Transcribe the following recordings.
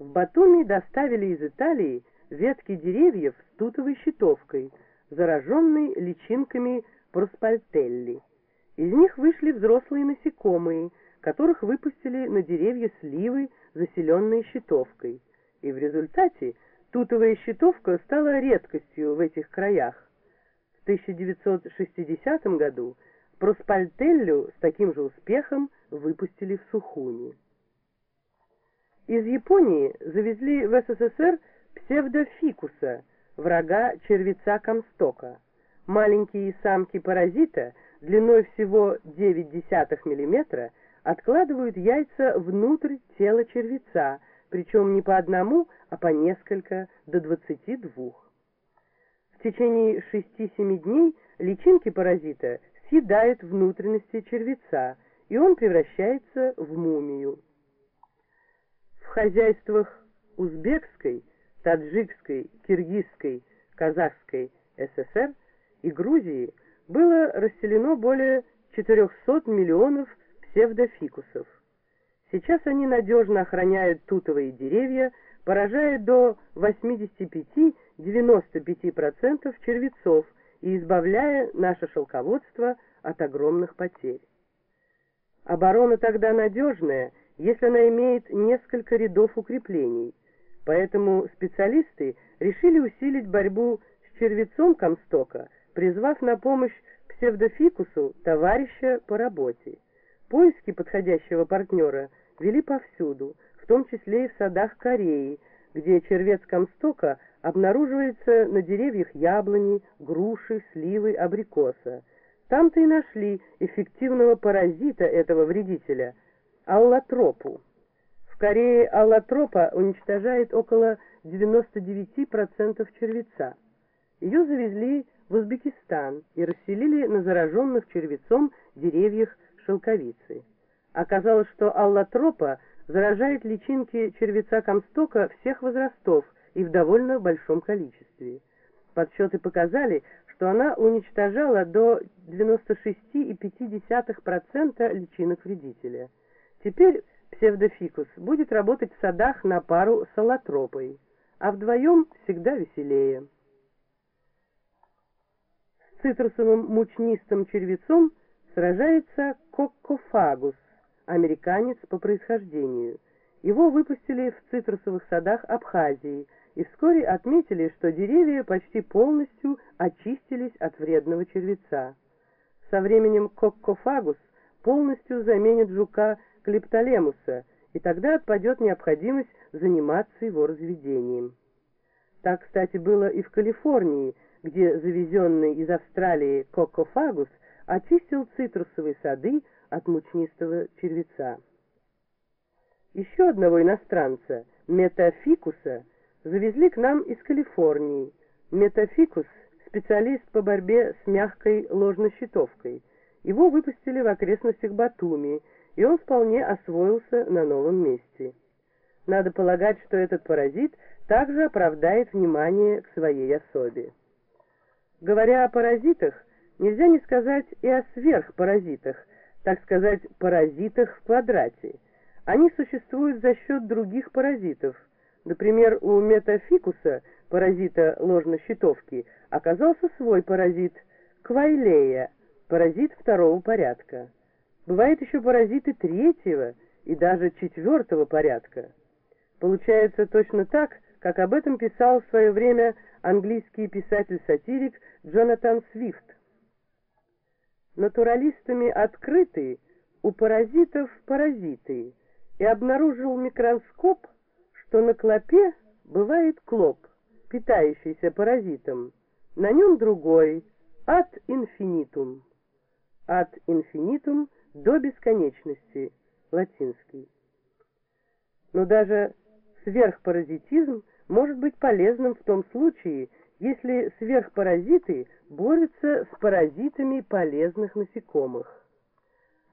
В Батуми доставили из Италии ветки деревьев с тутовой щитовкой, зараженной личинками проспальтелли. Из них вышли взрослые насекомые, которых выпустили на деревья сливы, заселенные щитовкой. И в результате тутовая щитовка стала редкостью в этих краях. В 1960 году проспальтеллю с таким же успехом выпустили в Сухуни. Из Японии завезли в СССР псевдофикуса, врага червеца комстока. Маленькие самки паразита длиной всего 0,9 мм откладывают яйца внутрь тела червеца, причем не по одному, а по несколько, до 22. В течение 6-7 дней личинки паразита съедают внутренности червеца, и он превращается в мумию. В хозяйствах узбекской, таджикской, киргизской, казахской ССР и Грузии было расселено более 400 миллионов псевдофикусов. Сейчас они надежно охраняют тутовые деревья, поражая до 85-95% червецов и избавляя наше шелководство от огромных потерь. Оборона тогда надежная, если она имеет несколько рядов укреплений, поэтому специалисты решили усилить борьбу с червецом Комстока, призвав на помощь псевдофикусу товарища по работе. Поиски подходящего партнера вели повсюду, в том числе и в садах Кореи, где червец Комстока обнаруживается на деревьях яблони, груши, сливы, абрикоса. Там-то и нашли эффективного паразита этого вредителя – аллотропу. Корее аллотропа уничтожает около 99% червеца. Ее завезли в Узбекистан и расселили на зараженных червецом деревьях шелковицы. Оказалось, что аллотропа заражает личинки червеца комстока всех возрастов и в довольно большом количестве. Подсчеты показали, что она уничтожала до 96,5% личинок вредителя. Теперь псевдофикус будет работать в садах на пару с аллотропой, а вдвоем всегда веселее. С цитрусовым мучнистым червецом сражается коккофагус, американец по происхождению. Его выпустили в цитрусовых садах Абхазии – и вскоре отметили, что деревья почти полностью очистились от вредного червеца. Со временем коккофагус полностью заменит жука клептолемуса, и тогда отпадет необходимость заниматься его разведением. Так, кстати, было и в Калифорнии, где завезенный из Австралии коккофагус очистил цитрусовые сады от мучнистого червеца. Еще одного иностранца, метафикуса, завезли к нам из Калифорнии. Метафикус – специалист по борьбе с мягкой ложнощитовкой. Его выпустили в окрестностях Батуми, и он вполне освоился на новом месте. Надо полагать, что этот паразит также оправдает внимание к своей особе. Говоря о паразитах, нельзя не сказать и о сверхпаразитах, так сказать, паразитах в квадрате. Они существуют за счет других паразитов – Например, у метафикуса, паразита ложнощитовки, оказался свой паразит – квайлея, паразит второго порядка. Бывают еще паразиты третьего и даже четвертого порядка. Получается точно так, как об этом писал в свое время английский писатель-сатирик Джонатан Свифт. Натуралистами открыты у паразитов паразиты, и обнаружил микроскоп – что на клопе бывает клоп, питающийся паразитом, на нем другой, от инфинитум. От инфинитум до бесконечности, латинский. Но даже сверхпаразитизм может быть полезным в том случае, если сверхпаразиты борются с паразитами полезных насекомых.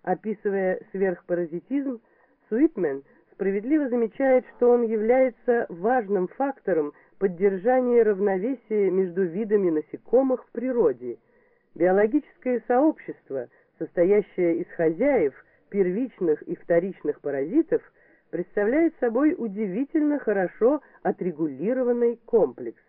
Описывая сверхпаразитизм, Суитмен – справедливо замечает, что он является важным фактором поддержания равновесия между видами насекомых в природе. Биологическое сообщество, состоящее из хозяев, первичных и вторичных паразитов, представляет собой удивительно хорошо отрегулированный комплекс.